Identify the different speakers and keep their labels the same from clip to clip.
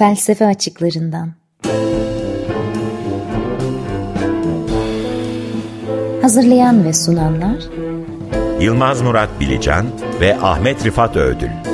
Speaker 1: Felsefe açıklarından. Hazırlayan ve sunanlar
Speaker 2: Yılmaz Murat Bilecan ve Ahmet Rifat Ödül.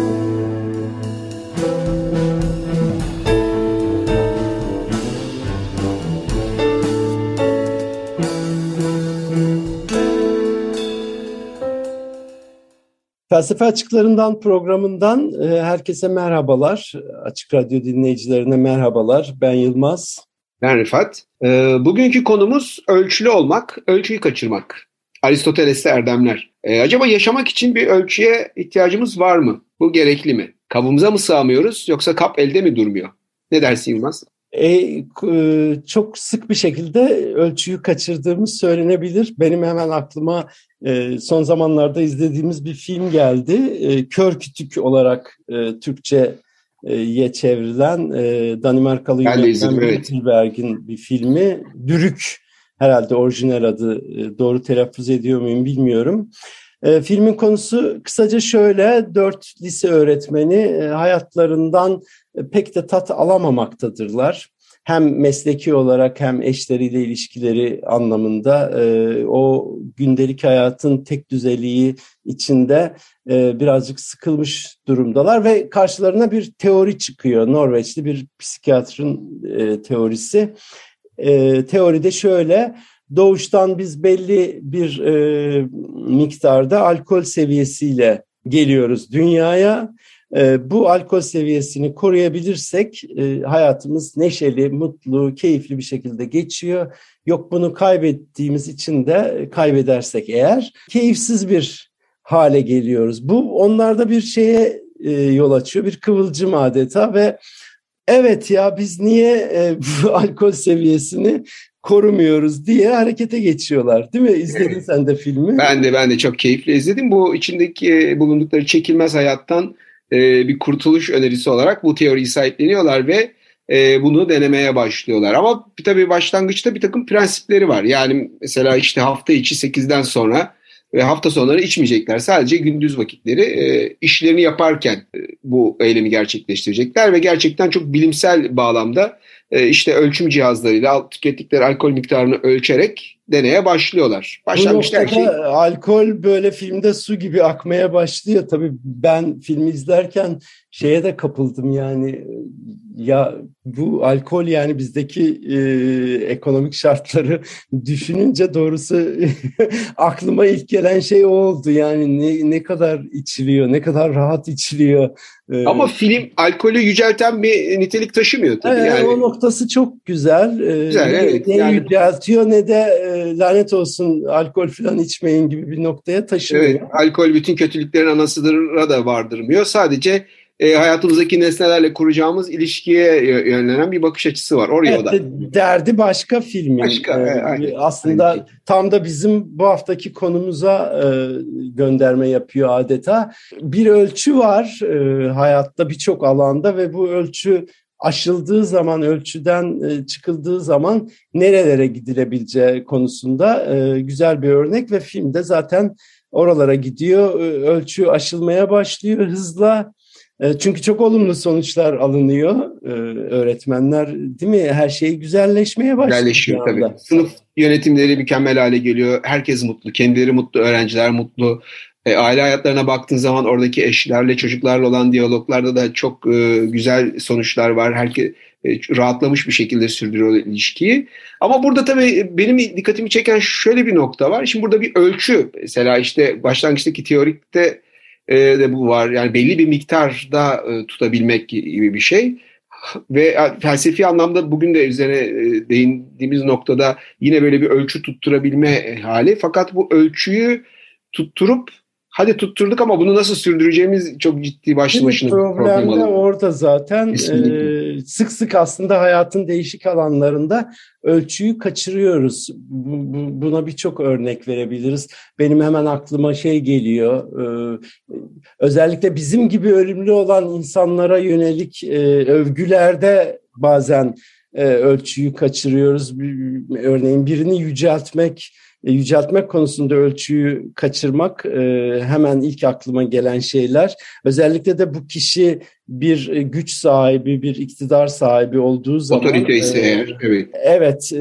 Speaker 3: Felsefe Açıklarından programından e, herkese merhabalar. Açık Radyo dinleyicilerine merhabalar. Ben Yılmaz.
Speaker 4: Ben Rifat. E, bugünkü konumuz ölçülü olmak, ölçüyü kaçırmak. Aristoteles'te erdemler. E, acaba yaşamak için bir ölçüye ihtiyacımız var mı? Bu gerekli mi? Kabımıza mı sığamıyoruz yoksa kap elde mi durmuyor? Ne dersin Yılmaz?
Speaker 3: E, e, çok sık bir şekilde ölçüyü kaçırdığımız söylenebilir. Benim hemen aklıma e, son zamanlarda izlediğimiz bir film geldi. E, Kör Kütük olarak e, Türkçe'ye çevrilen e, Danimarkalı yönetmen Spielberg'in bir filmi. Dürük herhalde orijinal adı e, doğru telaffuz ediyor muyum bilmiyorum. E, filmin konusu kısaca şöyle, dört lise öğretmeni e, hayatlarından pek de tat alamamaktadırlar. Hem mesleki olarak hem eşleriyle ilişkileri anlamında e, o gündelik hayatın tek düzeliği içinde e, birazcık sıkılmış durumdalar ve karşılarına bir teori çıkıyor. Norveçli bir psikiyatrın e, teorisi. E, teoride şöyle, doğuştan biz belli bir e, miktarda alkol seviyesiyle geliyoruz dünyaya ee, bu alkol seviyesini koruyabilirsek e, hayatımız neşeli, mutlu, keyifli bir şekilde geçiyor. Yok bunu kaybettiğimiz için de kaybedersek eğer keyifsiz bir hale geliyoruz. Bu onlarda bir şeye e, yol açıyor, bir kıvılcım adeta ve evet ya biz niye e, bu alkol seviyesini korumuyoruz diye harekete geçiyorlar. Değil mi? İzledin sen de filmi.
Speaker 4: Ben de ben de çok keyifli izledim. Bu içindeki bulundukları çekilmez hayattan e, bir kurtuluş önerisi olarak bu teoriyi sahipleniyorlar ve e, bunu denemeye başlıyorlar. Ama tabii başlangıçta bir takım prensipleri var. Yani mesela işte hafta içi 8'den sonra ve hafta sonları içmeyecekler. Sadece gündüz vakitleri e, işlerini yaparken e, bu eylemi gerçekleştirecekler ve gerçekten çok bilimsel bağlamda e, işte ölçüm cihazlarıyla tükettikleri alkol miktarını ölçerek deneye başlıyorlar.
Speaker 3: Başlangıçta her şey... alkol böyle filmde su gibi akmaya başlıyor. Tabii ben filmi izlerken şeye de kapıldım yani ya bu alkol yani bizdeki e, ekonomik şartları düşününce doğrusu aklıma ilk gelen şey o oldu. Yani ne, ne kadar içiliyor, ne kadar rahat içiliyor.
Speaker 4: E, Ama film alkolü yücelten bir nitelik taşımıyor tabii.
Speaker 3: Evet, yani. O noktası çok güzel. E, güzel ne, evet. Ne yani... yüceltiyor ne de e, lanet olsun alkol falan içmeyin gibi bir noktaya taşımıyor. Evet,
Speaker 4: alkol bütün kötülüklerin anasıdır da vardırmıyor. Sadece e, hayatımızdaki nesnelerle kuracağımız ilişkiye yönlenen bir bakış açısı var. Oraya evet, da.
Speaker 3: Derdi başka filmin. Başka, ee, aynen. Aslında aynen. tam da bizim bu haftaki konumuza e, gönderme yapıyor adeta. Bir ölçü var e, hayatta birçok alanda ve bu ölçü aşıldığı zaman, ölçüden e, çıkıldığı zaman nerelere gidilebileceği konusunda e, güzel bir örnek ve filmde zaten oralara gidiyor. Ölçü aşılmaya başlıyor hızla e, çünkü çok olumlu sonuçlar alınıyor. Öğretmenler değil mi? Her şey güzelleşmeye başlıyor.
Speaker 4: Güzelleşiyor tabii. Sınıf yönetimleri mükemmel hale geliyor. Herkes mutlu. Kendileri mutlu, öğrenciler mutlu. E, aile hayatlarına baktığın zaman oradaki eşlerle, çocuklarla olan diyaloglarda da çok e, güzel sonuçlar var. Herkes e, rahatlamış bir şekilde sürdürüyor ilişkiyi. Ama burada tabii benim dikkatimi çeken şöyle bir nokta var. Şimdi burada bir ölçü. Mesela işte başlangıçtaki teorikte e, de bu var. Yani belli bir miktarda e, tutabilmek gibi bir şey. Ve felsefi anlamda bugün de üzerine e, değindiğimiz noktada yine böyle bir ölçü tutturabilme hali. Fakat bu ölçüyü tutturup hadi tutturduk ama bunu nasıl sürdüreceğimiz çok ciddi başlı başına
Speaker 3: problem, problem orada zaten ee, sık sık aslında hayatın değişik alanlarında ölçüyü kaçırıyoruz. Buna birçok örnek verebiliriz. Benim hemen aklıma şey geliyor. Ee, özellikle bizim gibi ölümlü olan insanlara yönelik e, övgülerde bazen e, ölçüyü kaçırıyoruz. Örneğin birini yüceltmek e, yüceltmek konusunda ölçüyü kaçırmak e, hemen ilk aklıma gelen şeyler. Özellikle de bu kişi bir e, güç sahibi, bir iktidar sahibi olduğu zaman...
Speaker 4: Otorite ise eğer, evet.
Speaker 3: Evet,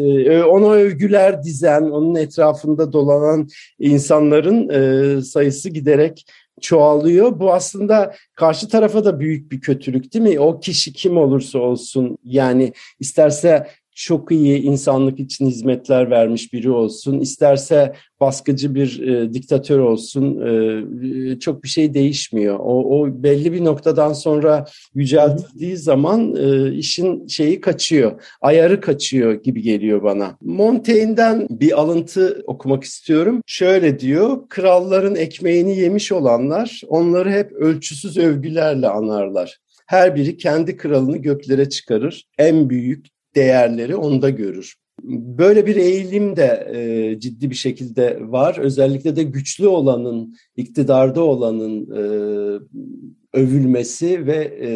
Speaker 3: ona övgüler dizen, onun etrafında dolanan insanların sayısı giderek çoğalıyor. Bu aslında karşı tarafa da büyük bir kötülük değil mi? O kişi kim olursa olsun yani isterse çok iyi insanlık için hizmetler vermiş biri olsun, isterse baskıcı bir e, diktatör olsun, e, çok bir şey değişmiyor. O, o belli bir noktadan sonra yüceltildiği zaman e, işin şeyi kaçıyor, ayarı kaçıyor gibi geliyor bana. Montaigne'den bir alıntı okumak istiyorum. Şöyle diyor, kralların ekmeğini yemiş olanlar onları hep ölçüsüz övgülerle anarlar. Her biri kendi kralını göklere çıkarır. En büyük, değerleri onda görür. Böyle bir eğilim de e, ciddi bir şekilde var. Özellikle de güçlü olanın, iktidarda olanın e, övülmesi ve e,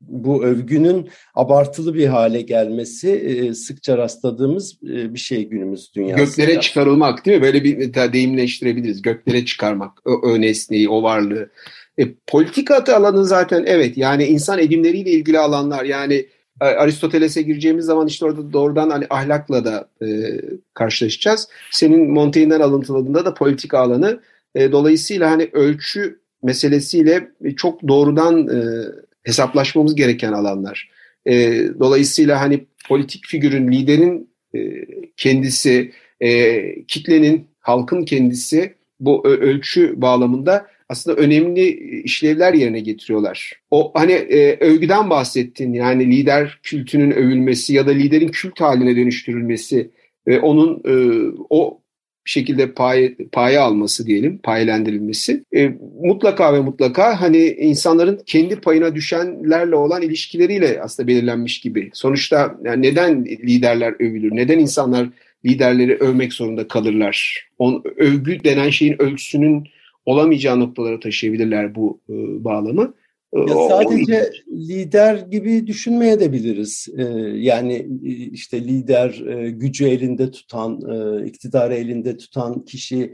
Speaker 3: bu övgünün abartılı bir hale gelmesi e, sıkça rastladığımız e, bir şey günümüz dünyasında.
Speaker 4: Göklere çıkarılmak değil mi? Böyle bir deyimleştirebiliriz. Göklere çıkarmak, o, o nesneyi, o varlığı. E, politika alanı zaten evet yani insan edimleriyle ilgili alanlar yani Aristoteles'e gireceğimiz zaman işte orada doğrudan hani ahlakla da e, karşılaşacağız. Senin Montaigne'den alıntıladığında da politik alanı. E, dolayısıyla hani ölçü meselesiyle çok doğrudan e, hesaplaşmamız gereken alanlar. E, dolayısıyla hani politik figürün, liderin e, kendisi, e, kitlenin, halkın kendisi bu ölçü bağlamında aslında önemli işlevler yerine getiriyorlar. O hani e, övgüden bahsettin yani lider kültünün övülmesi ya da liderin kült haline dönüştürülmesi ve onun e, o şekilde pay, paya alması diyelim, payelendirilmesi e, mutlaka ve mutlaka hani insanların kendi payına düşenlerle olan ilişkileriyle aslında belirlenmiş gibi. Sonuçta yani neden liderler övülür? Neden insanlar liderleri övmek zorunda kalırlar? On, övgü denen şeyin ölçüsünün olamayacağı noktalara taşıyabilirler bu e, bağlamı.
Speaker 3: E, ya sadece lider gibi düşünmeye de biliriz. Ee, yani e, işte lider e, gücü elinde tutan, e, iktidarı elinde tutan kişiye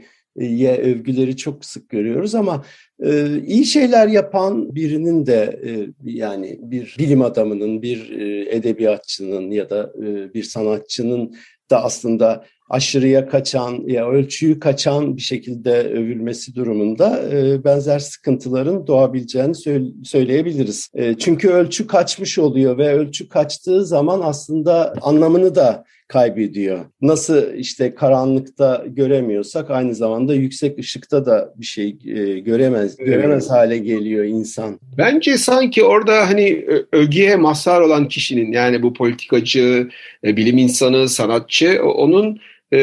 Speaker 3: övgüleri çok sık görüyoruz ama e, iyi şeyler yapan birinin de e, yani bir bilim adamının, bir e, edebiyatçının ya da e, bir sanatçının da aslında aşırıya kaçan ya ölçüyü kaçan bir şekilde övülmesi durumunda e, benzer sıkıntıların doğabileceğini söyleyebiliriz. E, çünkü ölçü kaçmış oluyor ve ölçü kaçtığı zaman aslında anlamını da kaybediyor. Nasıl işte karanlıkta göremiyorsak aynı zamanda yüksek ışıkta da bir şey e, göremez göremez hale geliyor insan.
Speaker 4: Bence sanki orada hani övgüye mazhar olan kişinin yani bu politikacı, bilim insanı, sanatçı onun e,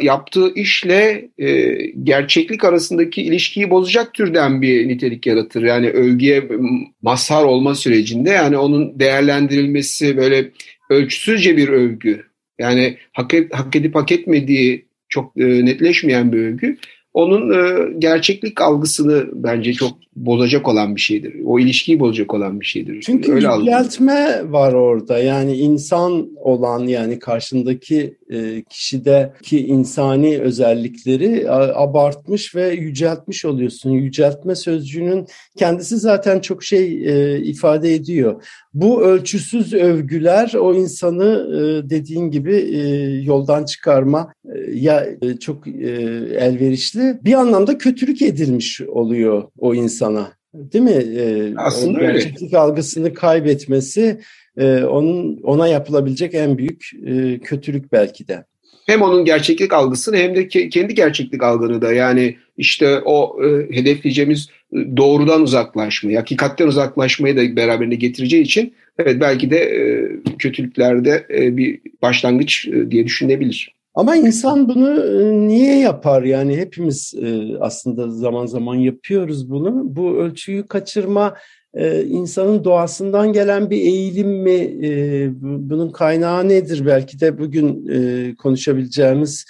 Speaker 4: yaptığı işle e, gerçeklik arasındaki ilişkiyi bozacak türden bir nitelik yaratır. Yani övgüye mazhar olma sürecinde yani onun değerlendirilmesi böyle ölçüsüzce bir övgü. Yani hak, hak edip hak etmediği çok e, netleşmeyen bir övgü onun e, gerçeklik algısını bence çok bozacak olan bir şeydir. O ilişkiyi bozacak olan bir şeydir.
Speaker 3: Çünkü Öyle yüceltme var orada. Yani insan olan yani karşındaki e, kişideki insani özellikleri abartmış ve yüceltmiş oluyorsun. Yüceltme sözcüğünün kendisi zaten çok şey e, ifade ediyor. Bu ölçüsüz övgüler o insanı e, dediğin gibi e, yoldan çıkarma e, ya çok elverişli bir anlamda kötülük edilmiş oluyor o insana. Değil mi?
Speaker 4: Aslında öyle.
Speaker 3: Gerçeklik algısını kaybetmesi onun ona yapılabilecek en büyük kötülük belki de.
Speaker 4: Hem onun gerçeklik algısını hem de kendi gerçeklik algını da yani işte o e, hedefleyeceğimiz doğrudan uzaklaşmayı, hakikatten uzaklaşmayı da beraberinde getireceği için evet belki de e, kötülüklerde e, bir başlangıç e, diye düşünebilir.
Speaker 3: Ama insan bunu e, niye yapar? Yani hepimiz e, aslında zaman zaman yapıyoruz bunu. Bu ölçüyü kaçırma e, insanın doğasından gelen bir eğilim mi? Bunun kaynağı nedir? Belki de bugün konuşabileceğimiz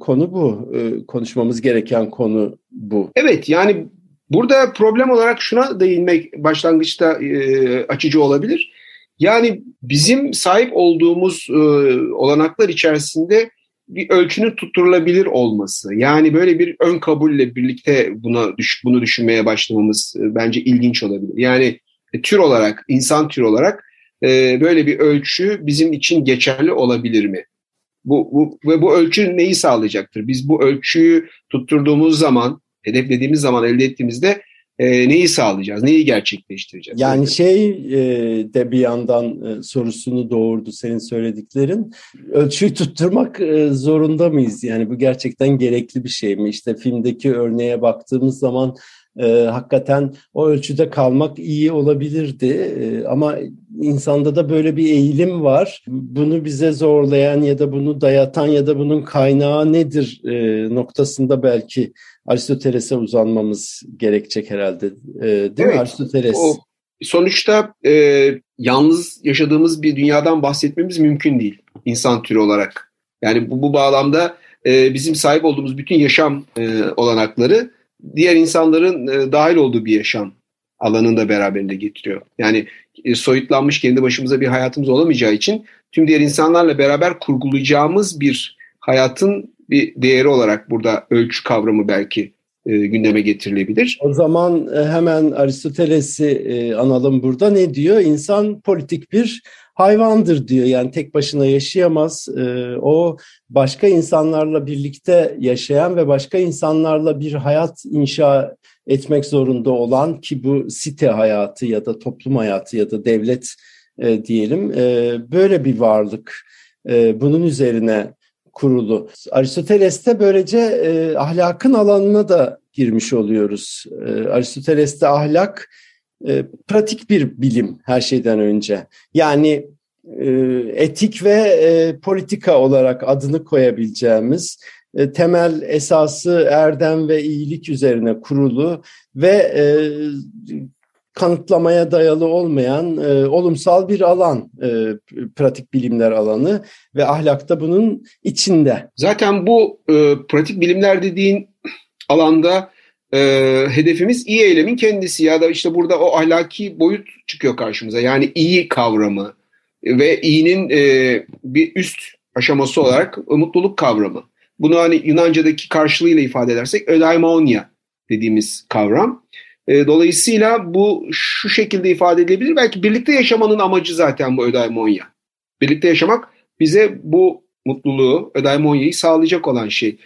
Speaker 3: konu bu. Konuşmamız gereken konu bu.
Speaker 4: Evet yani burada problem olarak şuna değinmek başlangıçta açıcı olabilir. Yani bizim sahip olduğumuz olanaklar içerisinde bir ölçünün tutturulabilir olması. Yani böyle bir ön kabulle birlikte buna bunu düşünmeye başlamamız e, bence ilginç olabilir. Yani e, tür olarak, insan tür olarak e, böyle bir ölçü bizim için geçerli olabilir mi? Bu, bu ve bu ölçü neyi sağlayacaktır? Biz bu ölçüyü tutturduğumuz zaman, hedeflediğimiz zaman, elde ettiğimizde e, neyi sağlayacağız, neyi gerçekleştireceğiz?
Speaker 3: Yani şey e, de bir yandan e, sorusunu doğurdu senin söylediklerin. Ölçüyü tutturmak e, zorunda mıyız? Yani bu gerçekten gerekli bir şey mi? İşte filmdeki örneğe baktığımız zaman e, hakikaten o ölçüde kalmak iyi olabilirdi. E, ama insanda da böyle bir eğilim var. Bunu bize zorlayan ya da bunu dayatan ya da bunun kaynağı nedir e, noktasında belki Aristoteles'e uzanmamız gerekecek herhalde. E, değil evet, mi Aristoteles? O,
Speaker 4: sonuçta e, yalnız yaşadığımız bir dünyadan bahsetmemiz mümkün değil insan türü olarak. Yani bu, bu bağlamda e, bizim sahip olduğumuz bütün yaşam e, olanakları diğer insanların e, dahil olduğu bir yaşam alanını da beraberinde getiriyor. Yani e, soyutlanmış kendi başımıza bir hayatımız olamayacağı için tüm diğer insanlarla beraber kurgulayacağımız bir hayatın bir değeri olarak burada ölçü kavramı belki e, gündeme getirilebilir.
Speaker 3: O zaman e, hemen Aristoteles'i e, analım burada. Ne diyor? İnsan politik bir hayvandır diyor. Yani tek başına yaşayamaz. E, o başka insanlarla birlikte yaşayan ve başka insanlarla bir hayat inşa etmek zorunda olan ki bu site hayatı ya da toplum hayatı ya da devlet e, diyelim e, böyle bir varlık. E, bunun üzerine kurulu. Aristoteles'te böylece e, ahlakın alanına da girmiş oluyoruz. E, Aristoteles'te ahlak e, pratik bir bilim her şeyden önce. Yani e, etik ve e, politika olarak adını koyabileceğimiz e, temel esası erdem ve iyilik üzerine kurulu ve e, kanıtlamaya dayalı olmayan e, olumsal bir alan, e, pratik bilimler alanı ve ahlakta bunun içinde.
Speaker 4: Zaten bu e, pratik bilimler dediğin alanda e, hedefimiz iyi eylemin kendisi ya da işte burada o ahlaki boyut çıkıyor karşımıza. Yani iyi kavramı ve iyinin e, bir üst aşaması olarak mutluluk kavramı. Bunu hani Yunanca'daki karşılığıyla ifade edersek ödaimonia dediğimiz kavram. E, dolayısıyla bu şu şekilde ifade edilebilir. Belki birlikte yaşamanın amacı zaten bu ödaimonya. Birlikte yaşamak bize bu mutluluğu, ödaimonyayı sağlayacak olan şey.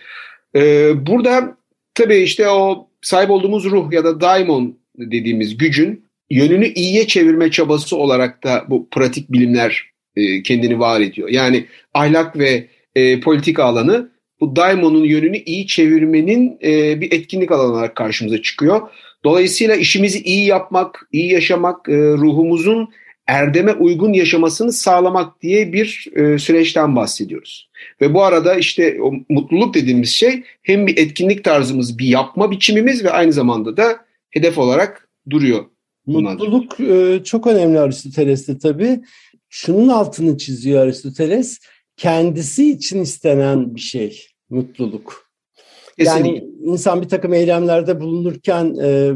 Speaker 4: E, burada tabii işte o sahip olduğumuz ruh ya da daimon dediğimiz gücün yönünü iyiye çevirme çabası olarak da bu pratik bilimler e, kendini var ediyor. Yani ahlak ve e, politik alanı bu daimonun yönünü iyi çevirmenin e, bir etkinlik alanı olarak karşımıza çıkıyor. Dolayısıyla işimizi iyi yapmak, iyi yaşamak, e, ruhumuzun erdeme uygun yaşamasını sağlamak diye bir e, süreçten bahsediyoruz. Ve bu arada işte o mutluluk dediğimiz şey hem bir etkinlik tarzımız, bir yapma biçimimiz ve aynı zamanda da hedef olarak duruyor.
Speaker 3: Mutluluk e, çok önemli Aristoteles'te tabii. Şunun altını çiziyor Aristoteles, kendisi için istenen bir şey mutluluk. Kesinlikle. Yani insan bir takım eylemlerde bulunurken e,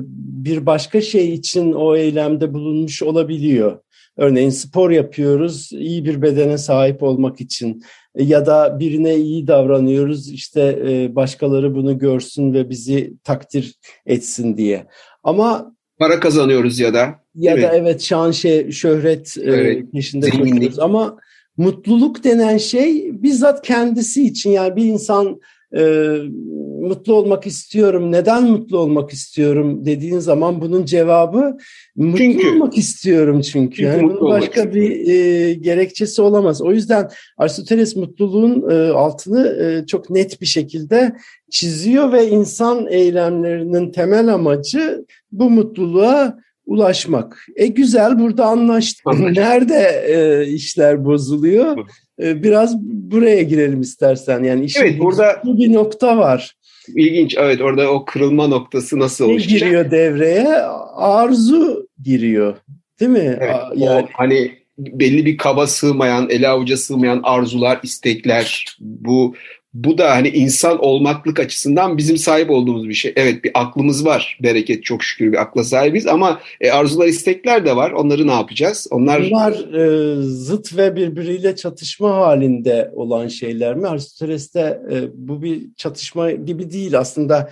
Speaker 3: bir başka şey için o eylemde bulunmuş olabiliyor. Örneğin spor yapıyoruz iyi bir bedene sahip olmak için ya da birine iyi davranıyoruz işte e, başkaları bunu görsün ve bizi takdir etsin diye. Ama
Speaker 4: para kazanıyoruz ya da
Speaker 3: ya da evet şan şey şöhret e, evet. peşinde koşuyoruz ama mutluluk denen şey bizzat kendisi için yani bir insan e, mutlu olmak istiyorum. Neden mutlu olmak istiyorum dediğin zaman bunun cevabı mutlu çünkü, olmak istiyorum çünkü. çünkü yani bunun başka bir e, gerekçesi olamaz. O yüzden Aristoteles mutluluğun e, altını e, çok net bir şekilde çiziyor ve insan eylemlerinin temel amacı bu mutluluğa ulaşmak. E güzel burada anlaştık. Anlaştık. Nerede e, işler bozuluyor? E, biraz buraya girelim istersen. Yani işin evet, burada bir nokta var.
Speaker 4: İlginç evet orada o kırılma noktası nasıl oluşacak?
Speaker 3: Ne giriyor devreye? Arzu giriyor. Değil mi?
Speaker 4: Evet, yani o hani belli bir kaba sığmayan, ele avuca sığmayan arzular, istekler, bu bu da hani insan olmaklık açısından bizim sahip olduğumuz bir şey. Evet bir aklımız var. Bereket çok şükür bir akla sahibiz ama e, arzular, istekler de var. Onları ne yapacağız?
Speaker 3: Onlar Bunlar e, zıt ve birbiriyle çatışma halinde olan şeyler mi? Aristoteles'te e, bu bir çatışma gibi değil. Aslında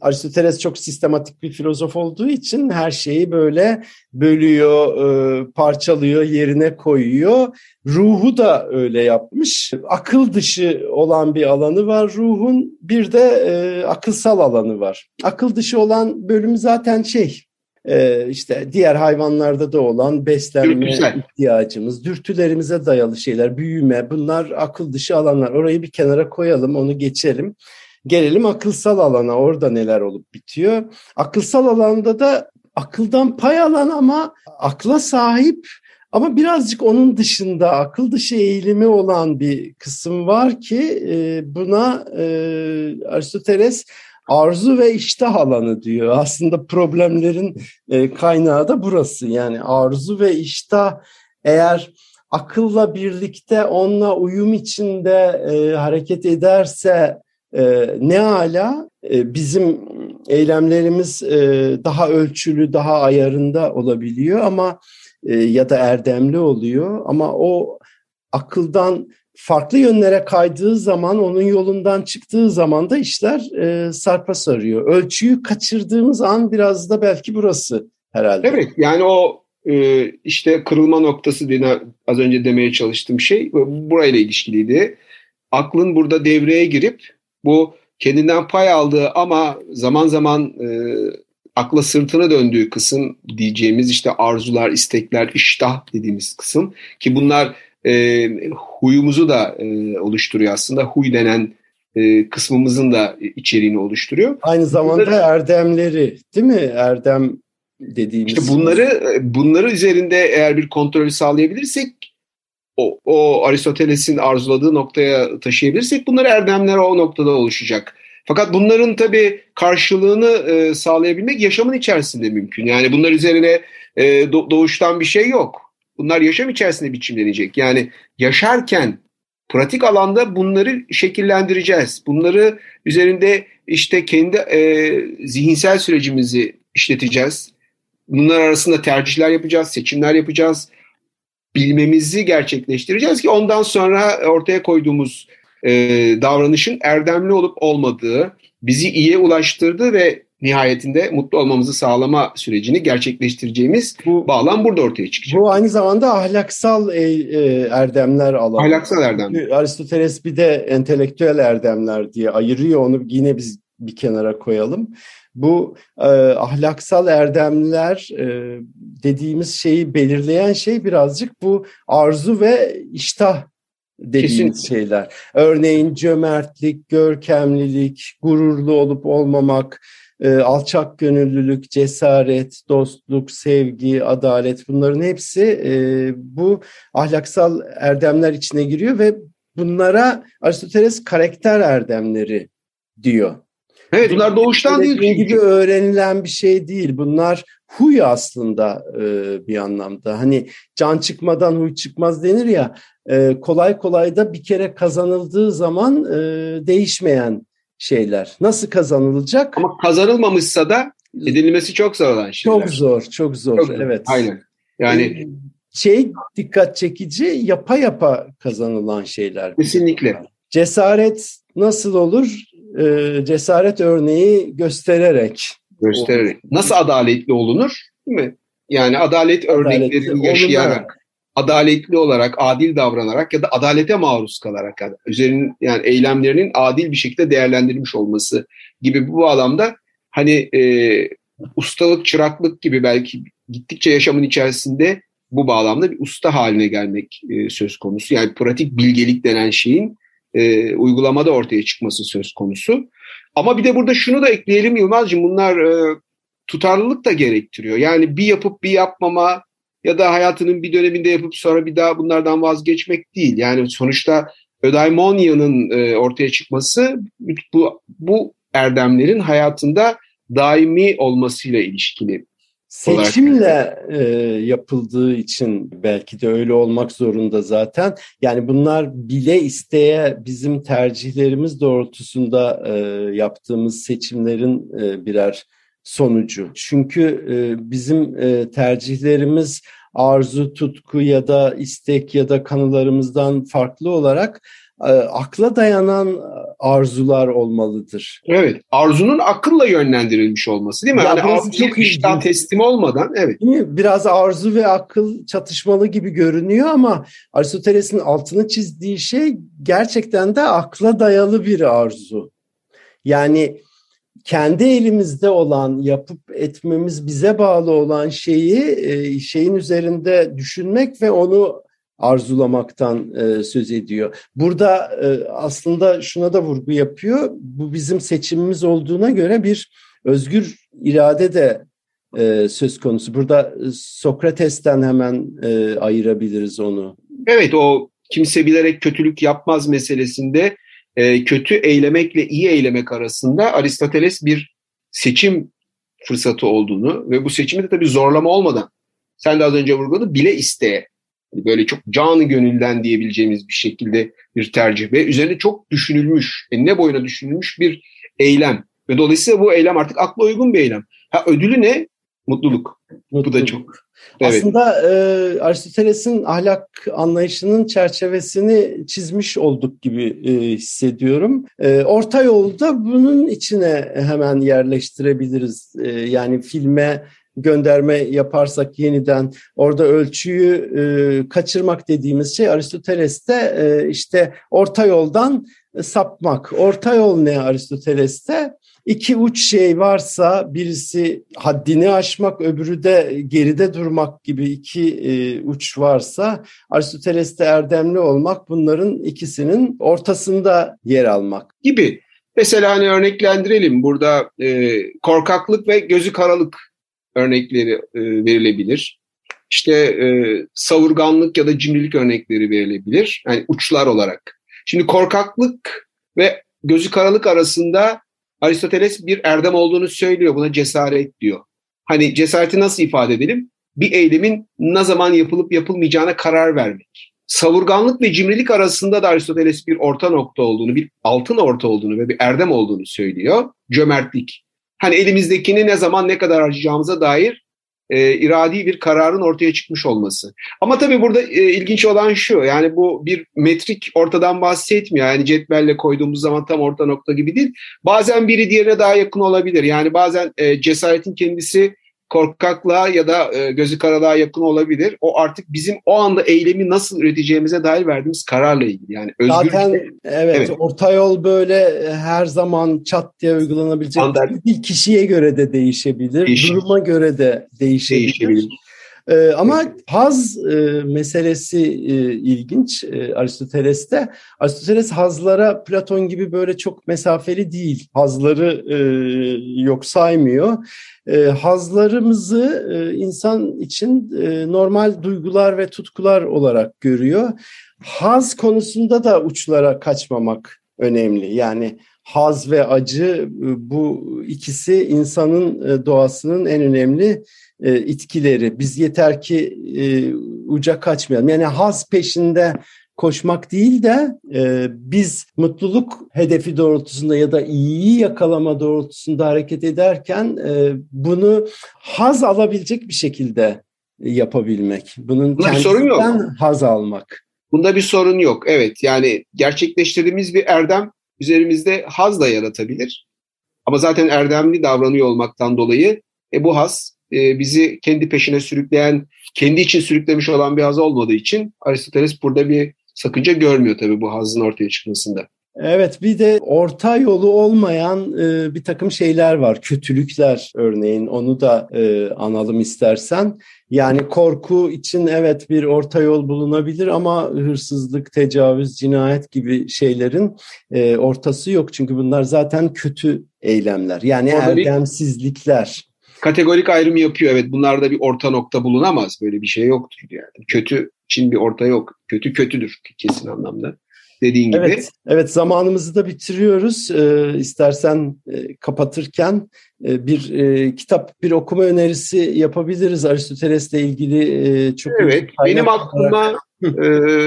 Speaker 3: Aristoteles çok sistematik bir filozof olduğu için her şeyi böyle bölüyor, e, parçalıyor, yerine koyuyor. Ruhu da öyle yapmış. Akıl dışı olan bir alanı var ruhun, bir de e, akılsal alanı var. Akıl dışı olan bölüm zaten şey, e, işte diğer hayvanlarda da olan beslenme Dürtüsel. ihtiyacımız, dürtülerimize dayalı şeyler, büyüme bunlar akıl dışı alanlar. Orayı bir kenara koyalım, onu geçelim. Gelelim akılsal alana orada neler olup bitiyor. Akılsal alanda da akıldan pay alan ama akla sahip ama birazcık onun dışında akıl dışı eğilimi olan bir kısım var ki e, buna e, Aristoteles arzu ve iştah alanı diyor. Aslında problemlerin e, kaynağı da burası. Yani arzu ve iştah eğer akılla birlikte onunla uyum içinde hareket ederse e, ne ala e, bizim eylemlerimiz e, daha ölçülü, daha ayarında olabiliyor ama e, ya da erdemli oluyor ama o akıldan farklı yönlere kaydığı zaman, onun yolundan çıktığı zaman da işler e, sarpa sarıyor. Ölçüyü kaçırdığımız an biraz da belki burası herhalde.
Speaker 4: Evet, yani o e, işte kırılma noktası diye az önce demeye çalıştığım şey burayla ilişkiliydi. Aklın burada devreye girip bu kendinden pay aldığı ama zaman zaman e, akla sırtına döndüğü kısım diyeceğimiz işte arzular, istekler, iştah dediğimiz kısım ki bunlar e, huyumuzu da e, oluşturuyor aslında. Huy denen e, kısmımızın da içeriğini oluşturuyor.
Speaker 3: Aynı zamanda bunları, erdemleri değil mi? Erdem dediğimiz.
Speaker 4: İşte bunları bunları üzerinde eğer bir kontrolü sağlayabilirsek o, o Aristoteles'in arzuladığı noktaya taşıyabilirsek bunlar erdemler o noktada oluşacak. Fakat bunların tabii karşılığını e, sağlayabilmek yaşamın içerisinde mümkün. Yani bunlar üzerine e, doğuştan bir şey yok. Bunlar yaşam içerisinde biçimlenecek. Yani yaşarken pratik alanda bunları şekillendireceğiz. Bunları üzerinde işte kendi e, zihinsel sürecimizi işleteceğiz. Bunlar arasında tercihler yapacağız, seçimler yapacağız bilmemizi gerçekleştireceğiz ki ondan sonra ortaya koyduğumuz e, davranışın erdemli olup olmadığı, bizi iyiye ulaştırdığı ve nihayetinde mutlu olmamızı sağlama sürecini gerçekleştireceğimiz bu bağlam burada ortaya çıkacak.
Speaker 3: Bu aynı zamanda ahlaksal e, e, erdemler alanı.
Speaker 4: Ahlaksal erdem.
Speaker 3: Aristoteles bir de entelektüel erdemler diye ayırıyor onu yine biz bir kenara koyalım. Bu e, ahlaksal erdemler e, dediğimiz şeyi belirleyen şey birazcık bu arzu ve iştah dediğimiz Kesinlikle. şeyler. Örneğin cömertlik, görkemlilik, gururlu olup olmamak, e, alçak gönüllülük, cesaret, dostluk, sevgi, adalet bunların hepsi e, bu ahlaksal erdemler içine giriyor ve bunlara Aristoteles karakter erdemleri diyor.
Speaker 4: Evet bunlar doğuştan değil.
Speaker 3: Çünkü. gibi öğrenilen bir şey değil. Bunlar huy aslında e, bir anlamda. Hani can çıkmadan huy çıkmaz denir ya. E, kolay kolay da bir kere kazanıldığı zaman e, değişmeyen şeyler. Nasıl kazanılacak?
Speaker 4: Ama kazanılmamışsa da edinilmesi çok zor olan şeyler.
Speaker 3: Çok zor, çok zor. Çok zor. Evet.
Speaker 4: Aynen. Yani
Speaker 3: e, şey dikkat çekici yapa yapa kazanılan şeyler.
Speaker 4: Kesinlikle.
Speaker 3: Cesaret nasıl olur? E, cesaret örneği göstererek.
Speaker 4: Göstererek. Nasıl adaletli olunur? Değil mi? Yani adalet örneklerini yaşayarak, adaletli olarak, adil davranarak ya da adalete maruz kalarak yani üzerinin yani eylemlerinin adil bir şekilde değerlendirilmiş olması gibi bu bağlamda hani e, ustalık, çıraklık gibi belki gittikçe yaşamın içerisinde bu bağlamda bir usta haline gelmek e, söz konusu. Yani pratik bilgelik denen şeyin e, uygulamada ortaya çıkması söz konusu. Ama bir de burada şunu da ekleyelim Yılmaz'cığım bunlar e, tutarlılık da gerektiriyor. Yani bir yapıp bir yapmama ya da hayatının bir döneminde yapıp sonra bir daha bunlardan vazgeçmek değil. Yani sonuçta ödaimonya'nın e, ortaya çıkması bu, bu erdemlerin hayatında daimi olmasıyla ilişkili
Speaker 3: Seçimle e, yapıldığı için belki de öyle olmak zorunda zaten. Yani bunlar bile isteye bizim tercihlerimiz doğrultusunda e, yaptığımız seçimlerin e, birer sonucu. Çünkü e, bizim e, tercihlerimiz arzu, tutku ya da istek ya da kanılarımızdan farklı olarak akla dayanan arzular olmalıdır.
Speaker 4: Evet, arzunun akılla yönlendirilmiş olması değil mi? Ya yani arzu çok işten teslim olmadan, evet.
Speaker 3: Biraz arzu ve akıl çatışmalı gibi görünüyor ama Aristoteles'in altını çizdiği şey gerçekten de akla dayalı bir arzu. Yani kendi elimizde olan, yapıp etmemiz bize bağlı olan şeyi e, şeyin üzerinde düşünmek ve onu arzulamaktan e, söz ediyor. Burada e, aslında şuna da vurgu yapıyor. Bu bizim seçimimiz olduğuna göre bir özgür irade de e, söz konusu. Burada Sokrates'ten hemen e, ayırabiliriz onu.
Speaker 4: Evet o kimse bilerek kötülük yapmaz meselesinde e, kötü eylemekle iyi eylemek arasında Aristoteles bir seçim fırsatı olduğunu ve bu seçimi de tabii zorlama olmadan sen de az önce vurguladın bile isteye böyle çok canı gönülden diyebileceğimiz bir şekilde bir tercih ve üzerine çok düşünülmüş, ne boyuna düşünülmüş bir eylem. Ve dolayısıyla bu eylem artık akla uygun bir eylem. Ha ödülü ne? Mutluluk. Mutluluk. Bu da çok.
Speaker 3: Evet. Aslında e, Aristoteles'in ahlak anlayışının çerçevesini çizmiş olduk gibi e, hissediyorum. E, orta yolda bunun içine hemen yerleştirebiliriz. E, yani filme gönderme yaparsak yeniden orada ölçüyü e, kaçırmak dediğimiz şey Aristoteles'te e, işte orta yoldan sapmak. Orta yol ne Aristoteles'te? İki uç şey varsa birisi haddini aşmak öbürü de geride durmak gibi iki e, uç varsa Aristoteles'te erdemli olmak bunların ikisinin ortasında yer almak.
Speaker 4: Gibi. Mesela hani örneklendirelim burada e, korkaklık ve gözü karalık örnekleri e, verilebilir. İşte e, savurganlık ya da cimrilik örnekleri verilebilir. Yani uçlar olarak. Şimdi korkaklık ve gözü karalık arasında Aristoteles bir erdem olduğunu söylüyor. Buna cesaret diyor. Hani cesareti nasıl ifade edelim? Bir eylemin ne zaman yapılıp yapılmayacağına karar vermek. Savurganlık ve cimrilik arasında da Aristoteles bir orta nokta olduğunu, bir altın orta olduğunu ve bir erdem olduğunu söylüyor. Cömertlik hani elimizdekini ne zaman ne kadar harcayacağımıza dair e, iradi bir kararın ortaya çıkmış olması. Ama tabii burada e, ilginç olan şu yani bu bir metrik ortadan bahsetmiyor. Yani cetvelle koyduğumuz zaman tam orta nokta gibi değil. Bazen biri diğerine daha yakın olabilir. Yani bazen e, cesaretin kendisi korkaklığa ya da e, gözü karalığa yakın olabilir. O artık bizim o anda eylemi nasıl üreteceğimize dair verdiğimiz kararla ilgili. Yani
Speaker 3: özgür Zaten evet, evet orta yol böyle her zaman çat diye uygulanabilecek Standart. bir kişiye göre de değişebilir. Değişir. Duruma göre de değişebilir. değişebilir. Ee, ama haz e, meselesi e, ilginç e, Aristoteles'te. Aristoteles hazlara Platon gibi böyle çok mesafeli değil. Hazları e, yok saymıyor. E, hazlarımızı e, insan için e, normal duygular ve tutkular olarak görüyor. Haz konusunda da uçlara kaçmamak önemli. Yani haz ve acı e, bu ikisi insanın e, doğasının en önemli e, itkileri. Biz yeter ki e, uca kaçmayalım. Yani haz peşinde koşmak değil de e, biz mutluluk hedefi doğrultusunda ya da iyiyi yakalama doğrultusunda hareket ederken e, bunu haz alabilecek bir şekilde yapabilmek. Bunun Bunda kendisinden haz almak.
Speaker 4: Bunda bir sorun yok. Evet yani gerçekleştirdiğimiz bir erdem üzerimizde haz da yaratabilir. Ama zaten erdemli davranıyor olmaktan dolayı e, bu haz e, bizi kendi peşine sürükleyen, kendi için sürüklemiş olan bir haz olmadığı için Aristoteles burada bir sakınca görmüyor tabii bu hazın ortaya çıkmasında.
Speaker 3: Evet bir de orta yolu olmayan e, bir takım şeyler var. Kötülükler örneğin onu da e, analım istersen. Yani korku için evet bir orta yol bulunabilir ama hırsızlık, tecavüz, cinayet gibi şeylerin e, ortası yok. Çünkü bunlar zaten kötü eylemler. Yani Orada erdemsizlikler
Speaker 4: kategorik ayrım yapıyor. Evet bunlarda bir orta nokta bulunamaz. Böyle bir şey yoktur yani. Kötü için bir orta yok. Kötü kötüdür kesin anlamda. Dediğin gibi.
Speaker 3: Evet, evet zamanımızı da bitiriyoruz. Ee, istersen e, kapatırken e, bir e, kitap, bir okuma önerisi yapabiliriz Aristoteles'le ilgili. E, çok
Speaker 4: evet, benim aklıma e,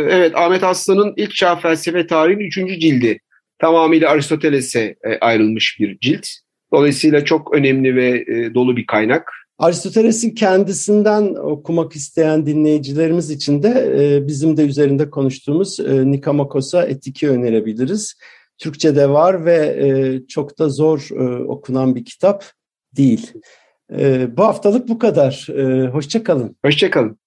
Speaker 4: evet Ahmet Aslan'ın İlk Çağ Felsefe Tarihi'nin üçüncü cildi. Tamamıyla Aristoteles'e e, ayrılmış bir cilt. Dolayısıyla çok önemli ve e, dolu bir kaynak.
Speaker 3: Aristoteles'in kendisinden okumak isteyen dinleyicilerimiz için de e, bizim de üzerinde konuştuğumuz e, Nikamakos'a Etik'i önerebiliriz. Türkçe'de var ve e, çok da zor e, okunan bir kitap değil. E, bu haftalık bu kadar. E, Hoşçakalın.
Speaker 4: Hoşçakalın.